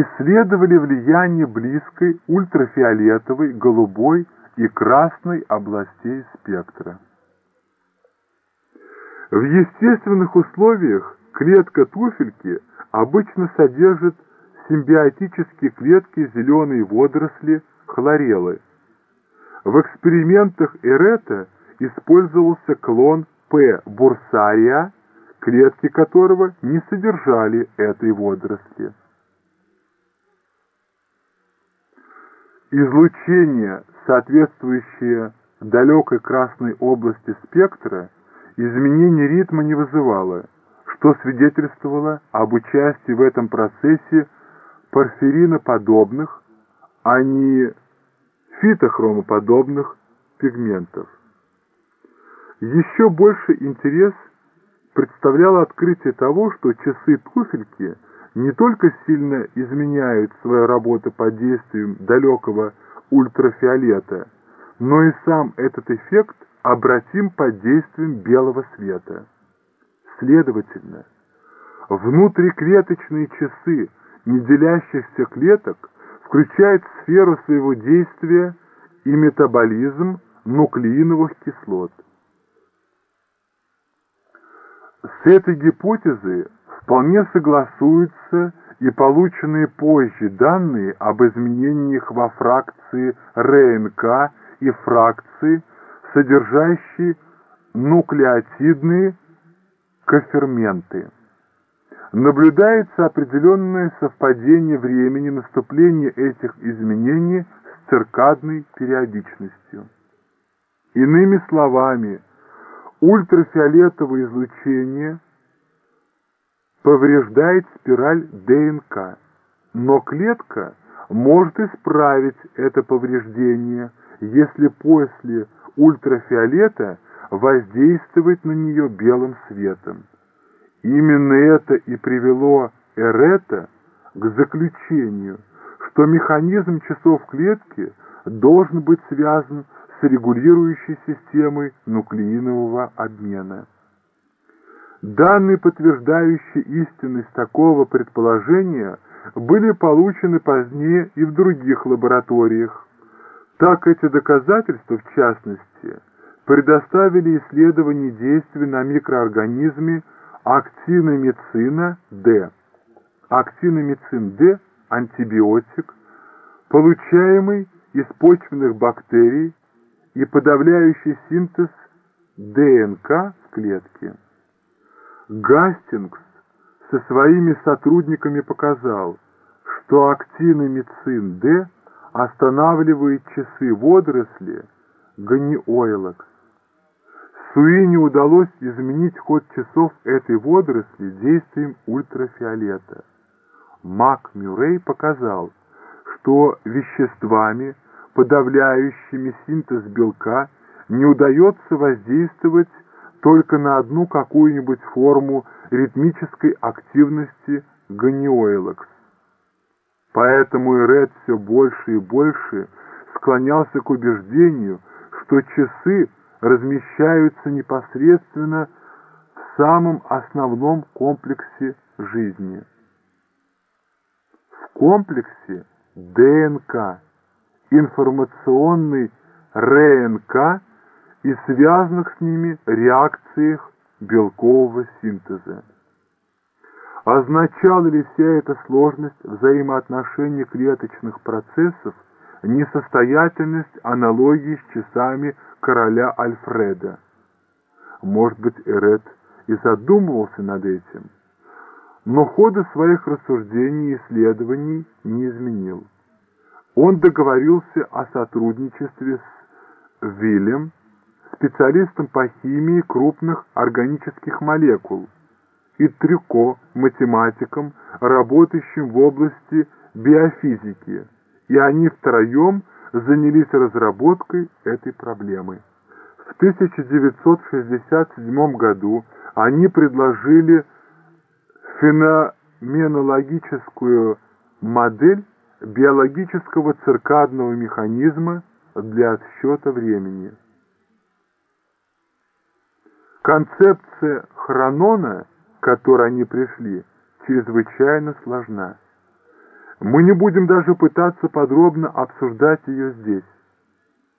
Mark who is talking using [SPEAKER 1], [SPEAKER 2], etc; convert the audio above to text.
[SPEAKER 1] исследовали влияние близкой ультрафиолетовой, голубой и красной областей спектра. В естественных условиях клетка туфельки обычно содержит симбиотические клетки зеленой водоросли хлорелы. В экспериментах Эрета использовался клон П. бурсария, клетки которого не содержали этой водоросли. Излучение, соответствующее далекой красной области спектра, изменение ритма не вызывало, что свидетельствовало об участии в этом процессе порфириноподобных, а не фитохромоподобных пигментов. Еще больше интерес представляло открытие того, что часы туфельки не только сильно изменяют свою работу под действием далекого ультрафиолета, но и сам этот эффект обратим под действием белого света. Следовательно, внутриклеточные часы неделящихся клеток включают сферу своего действия и метаболизм нуклеиновых кислот. С этой гипотезой вполне согласуются и полученные позже данные об изменениях во фракции РНК и фракции, содержащие нуклеотидные коферменты. Наблюдается определенное совпадение времени наступления этих изменений с циркадной периодичностью. Иными словами, ультрафиолетовое излучение повреждает спираль ДНК, но клетка может исправить это повреждение, если после ультрафиолета воздействовать на нее белым светом. Именно это и привело Эрета к заключению, что механизм часов клетки должен быть связан с регулирующей системой нуклеинового обмена. Данные, подтверждающие истинность такого предположения, были получены позднее и в других лабораториях. Так эти доказательства, в частности, предоставили исследование действий на микроорганизме актиномицина D. Актиномицин D – антибиотик, получаемый из почвенных бактерий и подавляющий синтез ДНК в клетке. Гастингс со своими сотрудниками показал, что актиномицин D останавливает часы водоросли ганиойлакс. Суине удалось изменить ход часов этой водоросли действием ультрафиолета. Мак Мюррей показал, что веществами, подавляющими синтез белка, не удается воздействовать только на одну какую-нибудь форму ритмической активности ганиойлакс. Поэтому Эрет все больше и больше склонялся к убеждению, что часы – размещаются непосредственно в самом основном комплексе жизни. В комплексе ДНК, информационной РНК и связанных с ними реакциях белкового синтеза. Означала ли вся эта сложность взаимоотношений клеточных процессов несостоятельность аналогии с часами короля Альфреда. Может быть, Эрет и задумывался над этим, но хода своих рассуждений и исследований не изменил. Он договорился о сотрудничестве с Виллем, специалистом по химии крупных органических молекул, и Трюко, математиком, работающим в области биофизики, и они втроем занялись разработкой этой проблемы. В 1967 году они предложили феноменологическую модель биологического циркадного механизма для отсчета времени. Концепция хронона, которой они пришли, чрезвычайно сложна. Мы не будем даже пытаться подробно обсуждать ее здесь.